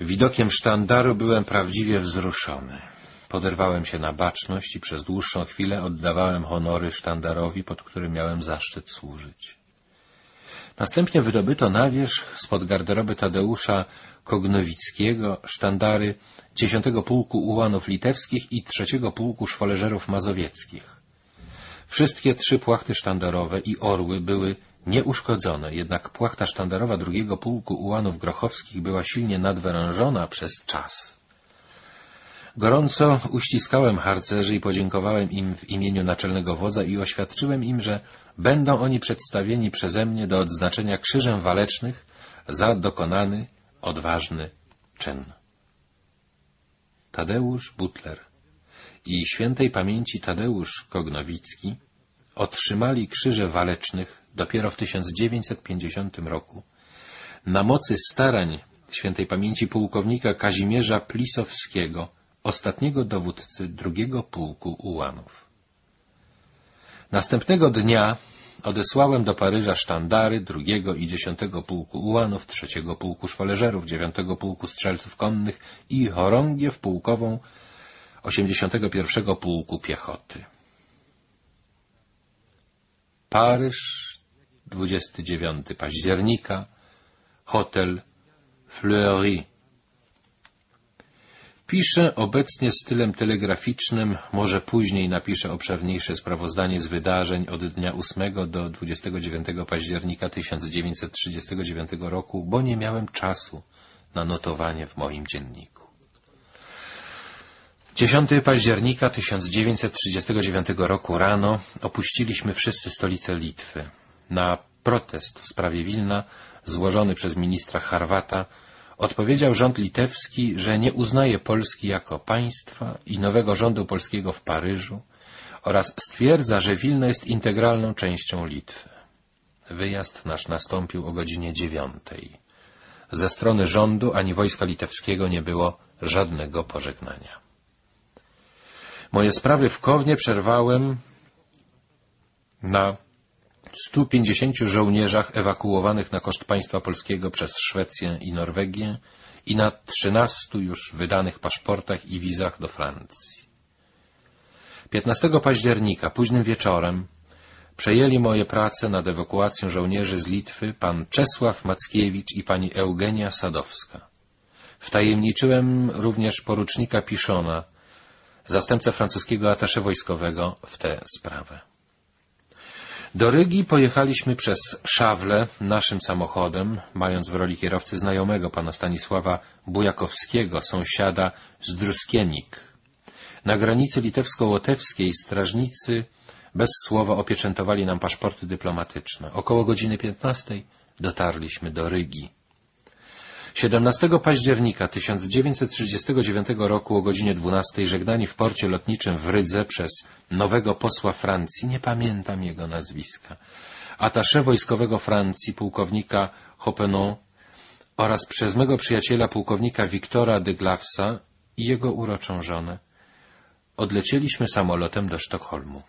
Widokiem sztandaru byłem prawdziwie wzruszony. Poderwałem się na baczność i przez dłuższą chwilę oddawałem honory sztandarowi, pod którym miałem zaszczyt służyć. Następnie wydobyto na wierzch spod garderoby Tadeusza Kognowickiego sztandary 10 Pułku Ułanów Litewskich i 3 Pułku Szwoleżerów Mazowieckich. Wszystkie trzy płachty sztandarowe i orły były nieuszkodzone, jednak płachta sztandarowa drugiego pułku ułanów grochowskich była silnie nadwyrężona przez czas. Gorąco uściskałem harcerzy i podziękowałem im w imieniu naczelnego wodza i oświadczyłem im, że będą oni przedstawieni przeze mnie do odznaczenia krzyżem walecznych za dokonany, odważny czyn. Tadeusz Butler i świętej pamięci Tadeusz Kognowicki otrzymali krzyże walecznych dopiero w 1950 roku na mocy starań świętej pamięci pułkownika Kazimierza Plisowskiego, ostatniego dowódcy drugiego pułku ułanów. Następnego dnia odesłałem do Paryża sztandary drugiego i dziesiątego pułku ułanów, trzeciego pułku szwoleżerów, dziewiątego pułku strzelców konnych i chorągiew pułkową 81 pułku piechoty. Paryż, 29 października, hotel Fleury. Piszę obecnie stylem telegraficznym, może później napiszę obszerniejsze sprawozdanie z wydarzeń od dnia 8 do 29 października 1939 roku, bo nie miałem czasu na notowanie w moim dzienniku. 10 października 1939 roku rano opuściliśmy wszyscy stolicę Litwy. Na protest w sprawie Wilna, złożony przez ministra Harwata, odpowiedział rząd litewski, że nie uznaje Polski jako państwa i nowego rządu polskiego w Paryżu oraz stwierdza, że Wilno jest integralną częścią Litwy. Wyjazd nasz nastąpił o godzinie dziewiątej. Ze strony rządu ani wojska litewskiego nie było żadnego pożegnania. Moje sprawy w Kownie przerwałem na 150 żołnierzach ewakuowanych na koszt państwa polskiego przez Szwecję i Norwegię i na 13 już wydanych paszportach i wizach do Francji. 15 października, późnym wieczorem, przejęli moje prace nad ewakuacją żołnierzy z Litwy pan Czesław Mackiewicz i pani Eugenia Sadowska. Wtajemniczyłem również porucznika Piszona, zastępcę francuskiego atasze wojskowego w tę sprawę. Do Rygi pojechaliśmy przez Szawle naszym samochodem, mając w roli kierowcy znajomego pana Stanisława Bujakowskiego, sąsiada z Druskienik. Na granicy litewsko-łotewskiej strażnicy bez słowa opieczętowali nam paszporty dyplomatyczne. Około godziny 15 dotarliśmy do Rygi. 17 października 1939 roku o godzinie 12 żegnani w porcie lotniczym w Rydze przez nowego posła Francji, nie pamiętam jego nazwiska, atasze wojskowego Francji, pułkownika Hoppenon oraz przez mego przyjaciela pułkownika Wiktora de Glavsa i jego uroczą żonę, odlecieliśmy samolotem do Sztokholmu.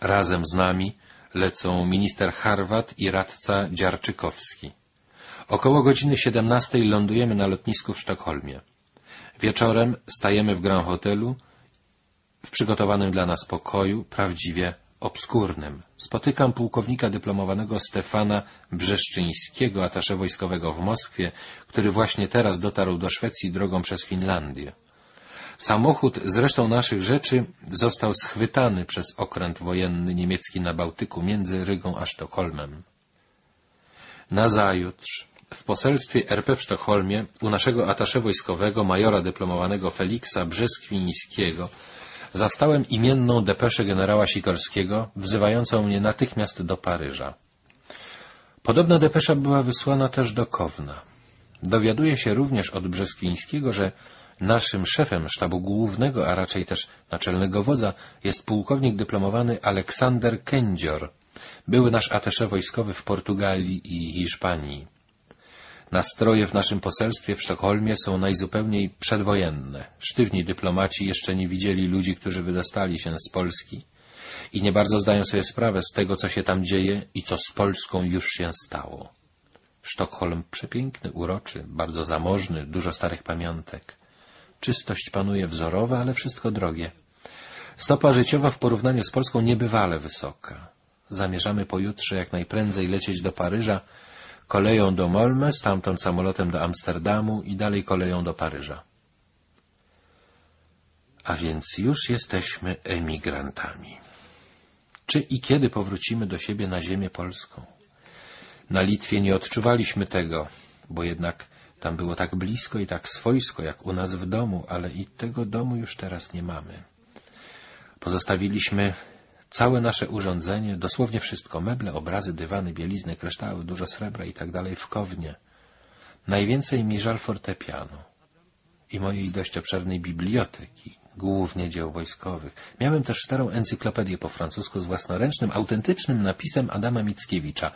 Razem z nami lecą minister Harwat i radca Dziarczykowski. Około godziny 17 lądujemy na lotnisku w Sztokholmie. Wieczorem stajemy w Grand Hotelu w przygotowanym dla nas pokoju, prawdziwie obskurnym. Spotykam pułkownika dyplomowanego Stefana Brzeszczyńskiego, atasze wojskowego w Moskwie, który właśnie teraz dotarł do Szwecji drogą przez Finlandię. Samochód z resztą naszych rzeczy został schwytany przez okręt wojenny niemiecki na Bałtyku między Rygą a Sztokholmem. Nazajutrz w poselstwie RP w Sztokholmie u naszego atasze wojskowego, majora dyplomowanego Feliksa Brzeskwińskiego, zastałem imienną depeszę generała Sikorskiego, wzywającą mnie natychmiast do Paryża. Podobna depesza była wysłana też do Kowna. Dowiaduje się również od Brzeskwińskiego, że naszym szefem sztabu głównego, a raczej też naczelnego wodza jest pułkownik dyplomowany Aleksander Kędzior, były nasz atasze wojskowy w Portugalii i Hiszpanii. Nastroje w naszym poselstwie w Sztokholmie są najzupełniej przedwojenne. Sztywni dyplomaci jeszcze nie widzieli ludzi, którzy wydostali się z Polski i nie bardzo zdają sobie sprawę z tego, co się tam dzieje i co z Polską już się stało. Sztokholm przepiękny, uroczy, bardzo zamożny, dużo starych pamiątek. Czystość panuje wzorowa, ale wszystko drogie. Stopa życiowa w porównaniu z Polską niebywale wysoka. Zamierzamy pojutrze jak najprędzej lecieć do Paryża, koleją do Molme, stamtąd samolotem do Amsterdamu i dalej koleją do Paryża. A więc już jesteśmy emigrantami. Czy i kiedy powrócimy do siebie na ziemię polską? Na Litwie nie odczuwaliśmy tego, bo jednak tam było tak blisko i tak swojsko, jak u nas w domu, ale i tego domu już teraz nie mamy. Pozostawiliśmy całe nasze urządzenie, dosłownie wszystko, meble, obrazy, dywany, bielizny, kryształy, dużo srebra i tak dalej w Kownie. Najwięcej mi żal fortepianu i mojej dość obszernej biblioteki, głównie dzieł wojskowych. Miałem też starą encyklopedię po francusku z własnoręcznym, autentycznym napisem Adama Mickiewicza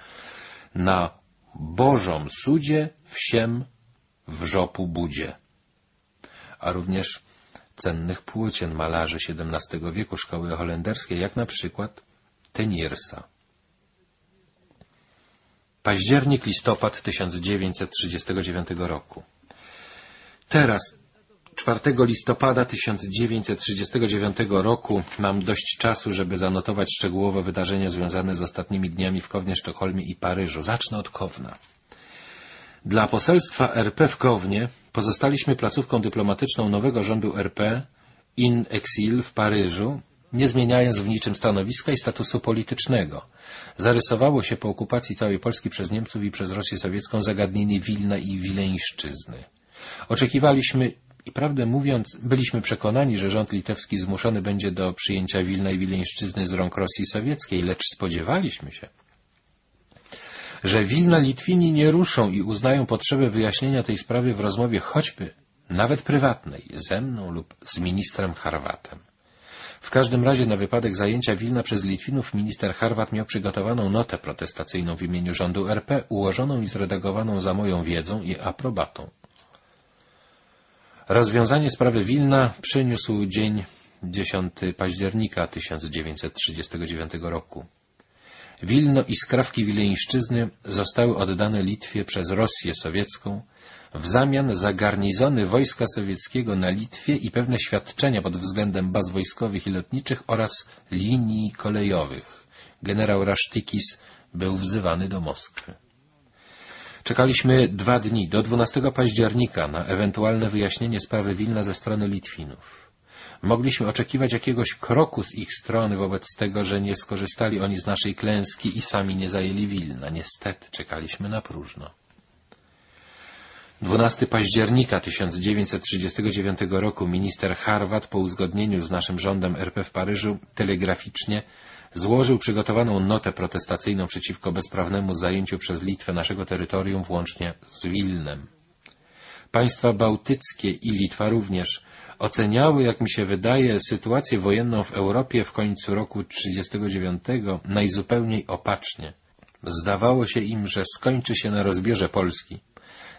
na Bożom Sudzie wsiem w żopu budzie, a również cennych płócien malarzy XVII wieku szkoły holenderskiej, jak na przykład Teniersa. Październik, listopad 1939 roku. Teraz, 4 listopada 1939 roku, mam dość czasu, żeby zanotować szczegółowo wydarzenia związane z ostatnimi dniami w Kownie, Sztokholmie i Paryżu. Zacznę od Kowna. Dla poselstwa RP w Kownie pozostaliśmy placówką dyplomatyczną nowego rządu RP in exil w Paryżu, nie zmieniając w niczym stanowiska i statusu politycznego. Zarysowało się po okupacji całej Polski przez Niemców i przez Rosję Sowiecką zagadnienie Wilna i Wileńszczyzny. Oczekiwaliśmy i prawdę mówiąc, byliśmy przekonani, że rząd litewski zmuszony będzie do przyjęcia Wilna i Wileńszczyzny z rąk Rosji Sowieckiej, lecz spodziewaliśmy się, że Wilna Litwini nie ruszą i uznają potrzebę wyjaśnienia tej sprawy w rozmowie choćby, nawet prywatnej, ze mną lub z ministrem Harwatem. W każdym razie na wypadek zajęcia Wilna przez Litwinów minister Harwat miał przygotowaną notę protestacyjną w imieniu rządu RP, ułożoną i zredagowaną za moją wiedzą i aprobatą. Rozwiązanie sprawy Wilna przyniósł dzień 10 października 1939 roku. Wilno i skrawki wileńszczyzny zostały oddane Litwie przez Rosję sowiecką w zamian za garnizony wojska sowieckiego na Litwie i pewne świadczenia pod względem baz wojskowych i lotniczych oraz linii kolejowych. Generał Rasztykis był wzywany do Moskwy. Czekaliśmy dwa dni, do 12 października, na ewentualne wyjaśnienie sprawy Wilna ze strony Litwinów. Mogliśmy oczekiwać jakiegoś kroku z ich strony wobec tego, że nie skorzystali oni z naszej klęski i sami nie zajęli Wilna. Niestety czekaliśmy na próżno. 12 października 1939 roku minister Harwat po uzgodnieniu z naszym rządem RP w Paryżu telegraficznie złożył przygotowaną notę protestacyjną przeciwko bezprawnemu zajęciu przez Litwę naszego terytorium włącznie z Wilnem. Państwa bałtyckie i Litwa również oceniały, jak mi się wydaje, sytuację wojenną w Europie w końcu roku 1939 najzupełniej opacznie. Zdawało się im, że skończy się na rozbiorze Polski,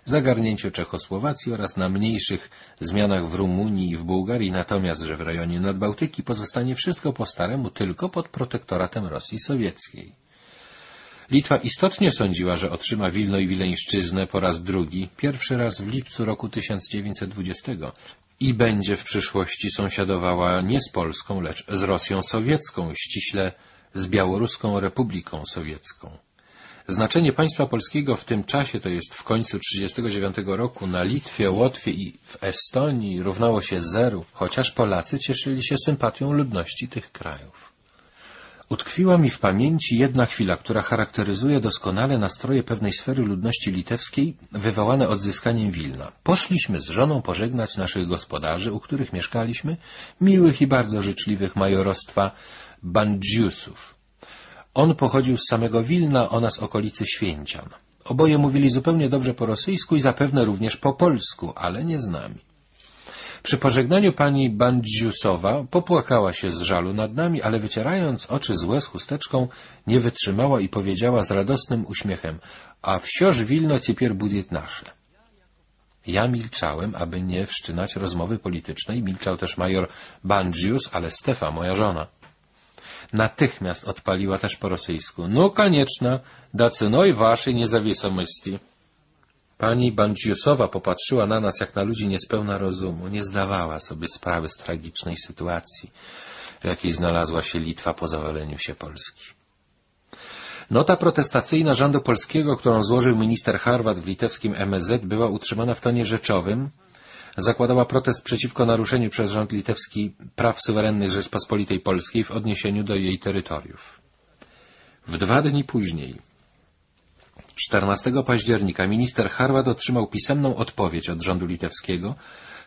zagarnięciu Czechosłowacji oraz na mniejszych zmianach w Rumunii i w Bułgarii, natomiast, że w rejonie Nadbałtyki pozostanie wszystko po staremu tylko pod protektoratem Rosji Sowieckiej. Litwa istotnie sądziła, że otrzyma Wilno i Wileńszczyznę po raz drugi, pierwszy raz w lipcu roku 1920 i będzie w przyszłości sąsiadowała nie z Polską, lecz z Rosją Sowiecką, ściśle z Białoruską Republiką Sowiecką. Znaczenie państwa polskiego w tym czasie, to jest w końcu 1939 roku, na Litwie, Łotwie i w Estonii równało się zeru, chociaż Polacy cieszyli się sympatią ludności tych krajów. Utkwiła mi w pamięci jedna chwila, która charakteryzuje doskonale nastroje pewnej sfery ludności litewskiej wywołane odzyskaniem Wilna. Poszliśmy z żoną pożegnać naszych gospodarzy, u których mieszkaliśmy, miłych i bardzo życzliwych majorostwa Bandziusów. On pochodził z samego Wilna, ona z okolicy Święcian. Oboje mówili zupełnie dobrze po rosyjsku i zapewne również po polsku, ale nie z nami. Przy pożegnaniu pani Bandziusowa popłakała się z żalu nad nami, ale wycierając oczy z łez chusteczką, nie wytrzymała i powiedziała z radosnym uśmiechem — a wsioż Wilno cipier budiet nasze. Ja milczałem, aby nie wszczynać rozmowy politycznej, milczał też major Bandzius, ale Stefa, moja żona. Natychmiast odpaliła też po rosyjsku — no konieczna, dacy noj waszej niezawisomości. Pani Bandziusowa popatrzyła na nas jak na ludzi niespełna rozumu. Nie zdawała sobie sprawy z tragicznej sytuacji, w jakiej znalazła się Litwa po zawaleniu się Polski. Nota protestacyjna rządu polskiego, którą złożył minister Harwat w litewskim MSZ, była utrzymana w tonie rzeczowym, zakładała protest przeciwko naruszeniu przez rząd litewski praw suwerennych Rzeczpospolitej Polskiej w odniesieniu do jej terytoriów. W dwa dni później, 14 października, minister Harwat otrzymał pisemną odpowiedź od rządu litewskiego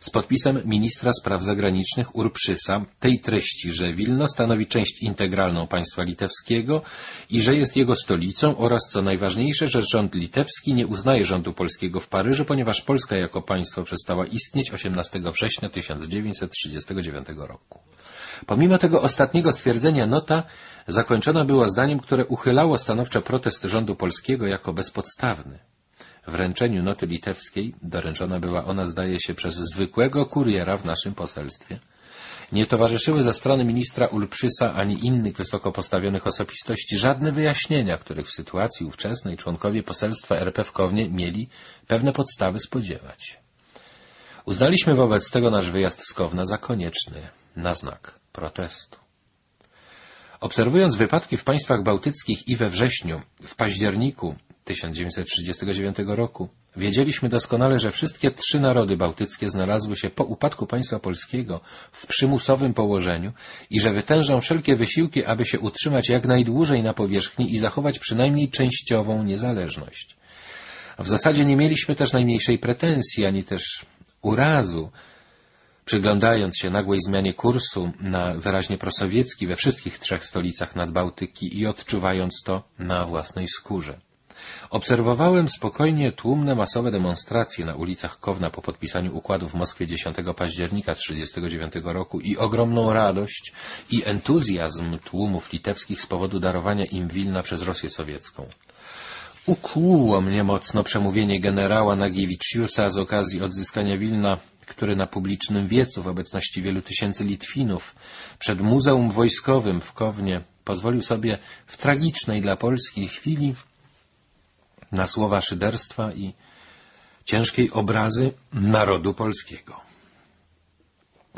z podpisem ministra spraw zagranicznych Urprzysa tej treści, że Wilno stanowi część integralną państwa litewskiego i że jest jego stolicą oraz, co najważniejsze, że rząd litewski nie uznaje rządu polskiego w Paryżu, ponieważ Polska jako państwo przestała istnieć 18 września 1939 roku. Pomimo tego ostatniego stwierdzenia nota zakończona była zdaniem, które uchylało stanowczo protest rządu polskiego jako bezpodstawny. Wręczeniu noty litewskiej doręczona była ona, zdaje się, przez zwykłego kuriera w naszym poselstwie. Nie towarzyszyły ze strony ministra Ulprzysa ani innych wysoko postawionych osobistości żadne wyjaśnienia, których w sytuacji ówczesnej członkowie poselstwa RP w Kownie mieli pewne podstawy spodziewać. Uznaliśmy wobec tego nasz wyjazd z Kowna za konieczny, na znak protestu. Obserwując wypadki w państwach bałtyckich i we wrześniu, w październiku 1939 roku, wiedzieliśmy doskonale, że wszystkie trzy narody bałtyckie znalazły się po upadku państwa polskiego w przymusowym położeniu i że wytężą wszelkie wysiłki, aby się utrzymać jak najdłużej na powierzchni i zachować przynajmniej częściową niezależność. W zasadzie nie mieliśmy też najmniejszej pretensji, ani też urazu, przyglądając się nagłej zmianie kursu na wyraźnie prosowiecki we wszystkich trzech stolicach Nadbałtyki i odczuwając to na własnej skórze. Obserwowałem spokojnie tłumne masowe demonstracje na ulicach Kowna po podpisaniu układu w Moskwie 10 października 1939 roku i ogromną radość i entuzjazm tłumów litewskich z powodu darowania im Wilna przez Rosję sowiecką. Ukłuło mnie mocno przemówienie generała Nagiewicziusa z okazji odzyskania Wilna, który na publicznym wiecu w obecności wielu tysięcy Litwinów przed Muzeum Wojskowym w Kownie pozwolił sobie w tragicznej dla Polski chwili na słowa szyderstwa i ciężkiej obrazy narodu polskiego.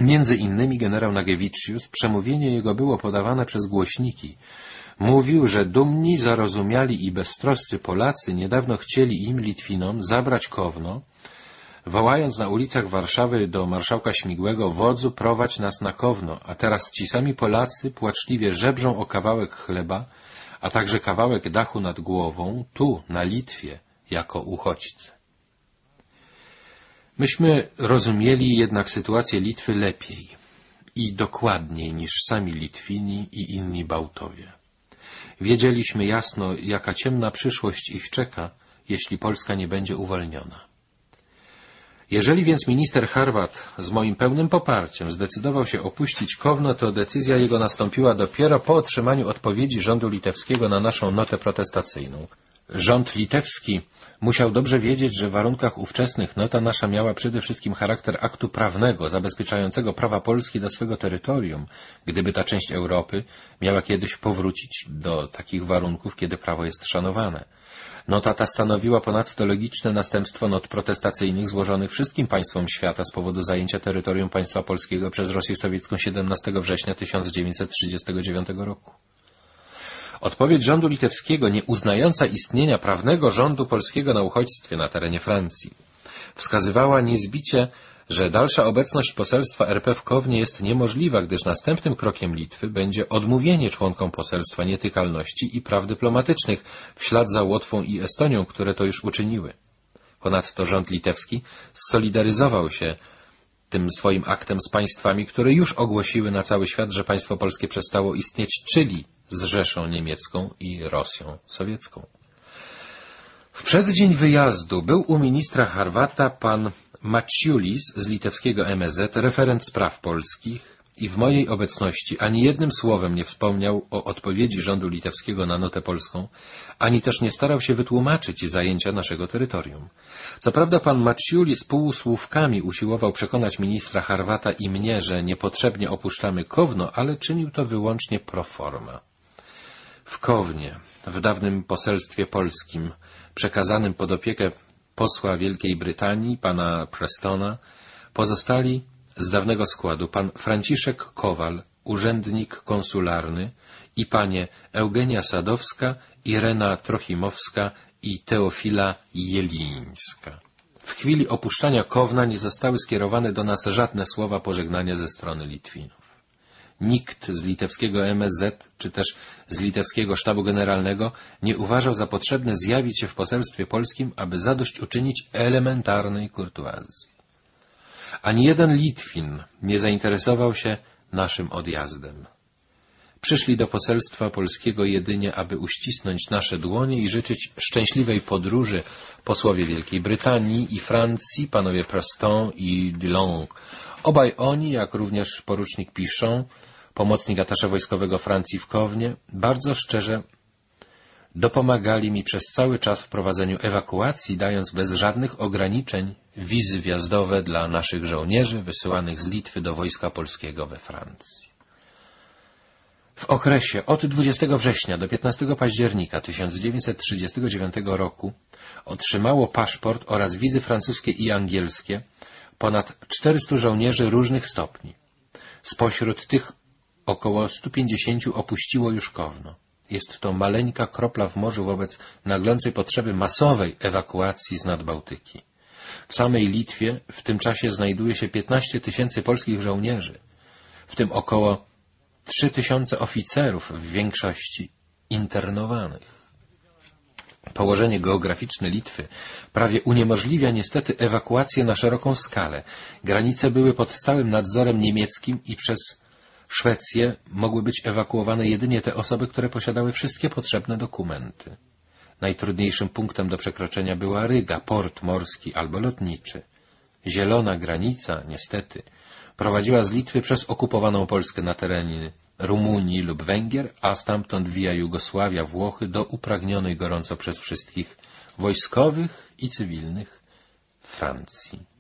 Między innymi generał Nagiewiczius, przemówienie jego było podawane przez głośniki, Mówił, że dumni, zarozumiali i beztroscy Polacy niedawno chcieli im, Litwinom, zabrać Kowno, wołając na ulicach Warszawy do marszałka Śmigłego wodzu prowadź nas na Kowno, a teraz ci sami Polacy płaczliwie żebrzą o kawałek chleba, a także kawałek dachu nad głową, tu, na Litwie, jako uchodźcy. Myśmy rozumieli jednak sytuację Litwy lepiej i dokładniej niż sami Litwini i inni Bałtowie. Wiedzieliśmy jasno, jaka ciemna przyszłość ich czeka, jeśli Polska nie będzie uwolniona. Jeżeli więc minister Harwat z moim pełnym poparciem zdecydował się opuścić Kowno, to decyzja jego nastąpiła dopiero po otrzymaniu odpowiedzi rządu litewskiego na naszą notę protestacyjną. Rząd litewski musiał dobrze wiedzieć, że w warunkach ówczesnych nota nasza miała przede wszystkim charakter aktu prawnego, zabezpieczającego prawa Polski do swego terytorium, gdyby ta część Europy miała kiedyś powrócić do takich warunków, kiedy prawo jest szanowane. Nota ta stanowiła ponadto logiczne następstwo not protestacyjnych złożonych wszystkim państwom świata z powodu zajęcia terytorium państwa polskiego przez Rosję sowiecką 17 września 1939 roku. Odpowiedź rządu litewskiego, nie uznająca istnienia prawnego rządu polskiego na uchodźstwie na terenie Francji, wskazywała niezbicie, że dalsza obecność poselstwa RP w Kownie jest niemożliwa, gdyż następnym krokiem Litwy będzie odmówienie członkom poselstwa nietykalności i praw dyplomatycznych w ślad za Łotwą i Estonią, które to już uczyniły. Ponadto rząd litewski solidaryzował się tym swoim aktem z państwami, które już ogłosiły na cały świat, że państwo polskie przestało istnieć, czyli z Rzeszą Niemiecką i Rosją Sowiecką. W przeddzień wyjazdu był u ministra Harwata pan Maciulis z litewskiego MSZ, referent spraw polskich i w mojej obecności ani jednym słowem nie wspomniał o odpowiedzi rządu litewskiego na notę polską, ani też nie starał się wytłumaczyć zajęcia naszego terytorium. Co prawda pan Maciulis półsłówkami usiłował przekonać ministra Harwata i mnie, że niepotrzebnie opuszczamy Kowno, ale czynił to wyłącznie pro forma. W Kownie, w dawnym poselstwie polskim, przekazanym pod opiekę posła Wielkiej Brytanii, pana Prestona, pozostali z dawnego składu pan Franciszek Kowal, urzędnik konsularny i panie Eugenia Sadowska, Irena Trochimowska i Teofila Jelińska. W chwili opuszczania Kowna nie zostały skierowane do nas żadne słowa pożegnania ze strony Litwinów. Nikt z litewskiego MSZ, czy też z litewskiego sztabu generalnego nie uważał za potrzebne zjawić się w poselstwie polskim, aby zadośćuczynić elementarnej kurtuazji. Ani jeden Litwin nie zainteresował się naszym odjazdem. Przyszli do poselstwa polskiego jedynie, aby uścisnąć nasze dłonie i życzyć szczęśliwej podróży posłowie Wielkiej Brytanii i Francji, panowie Preston i Dillon. Obaj oni, jak również porucznik Pichon, pomocnik atasza wojskowego Francji w Kownie, bardzo szczerze dopomagali mi przez cały czas w prowadzeniu ewakuacji, dając bez żadnych ograniczeń wizy wjazdowe dla naszych żołnierzy wysyłanych z Litwy do wojska polskiego we Francji. W okresie od 20 września do 15 października 1939 roku otrzymało paszport oraz wizy francuskie i angielskie ponad 400 żołnierzy różnych stopni. Spośród tych około 150 opuściło już Kowno. Jest to maleńka kropla w morzu wobec naglącej potrzeby masowej ewakuacji z Nadbałtyki. W samej Litwie w tym czasie znajduje się 15 tysięcy polskich żołnierzy, w tym około 3 tysiące oficerów, w większości internowanych. Położenie geograficzne Litwy prawie uniemożliwia niestety ewakuację na szeroką skalę. Granice były pod stałym nadzorem niemieckim i przez Szwecję mogły być ewakuowane jedynie te osoby, które posiadały wszystkie potrzebne dokumenty. Najtrudniejszym punktem do przekroczenia była Ryga, port morski albo lotniczy. Zielona granica, niestety, prowadziła z Litwy przez okupowaną Polskę na terenie Rumunii lub Węgier, a stamtąd via Jugosławia, Włochy do upragnionej gorąco przez wszystkich wojskowych i cywilnych Francji.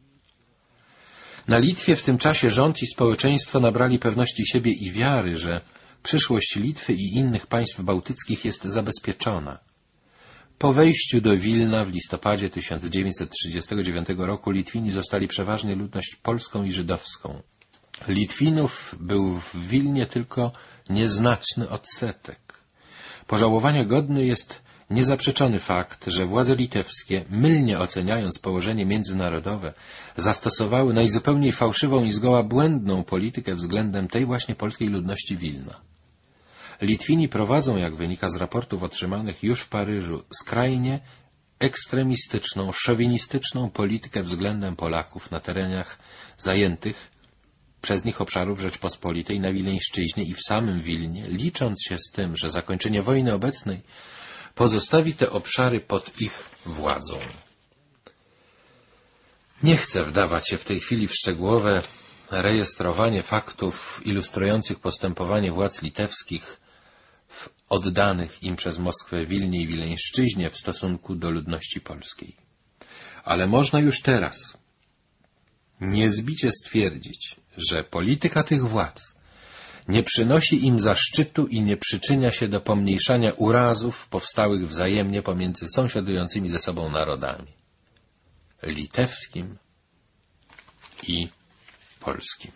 Na Litwie w tym czasie rząd i społeczeństwo nabrali pewności siebie i wiary, że przyszłość Litwy i innych państw bałtyckich jest zabezpieczona. Po wejściu do Wilna w listopadzie 1939 roku Litwini zostali przeważnie ludność polską i żydowską. Litwinów był w Wilnie tylko nieznaczny odsetek. Pożałowania godny jest niezaprzeczony fakt, że władze litewskie, mylnie oceniając położenie międzynarodowe, zastosowały najzupełniej fałszywą i zgoła błędną politykę względem tej właśnie polskiej ludności Wilna. Litwini prowadzą, jak wynika z raportów otrzymanych już w Paryżu, skrajnie ekstremistyczną, szowinistyczną politykę względem Polaków na terenach zajętych przez nich obszarów Rzeczpospolitej na Wileńszczyźnie i w samym Wilnie, licząc się z tym, że zakończenie wojny obecnej pozostawi te obszary pod ich władzą. Nie chcę wdawać się w tej chwili w szczegółowe rejestrowanie faktów ilustrujących postępowanie władz litewskich w oddanych im przez Moskwę Wilnie i Wileńszczyźnie w stosunku do ludności polskiej. Ale można już teraz niezbicie stwierdzić, że polityka tych władz nie przynosi im zaszczytu i nie przyczynia się do pomniejszania urazów powstałych wzajemnie pomiędzy sąsiadującymi ze sobą narodami litewskim i polskim.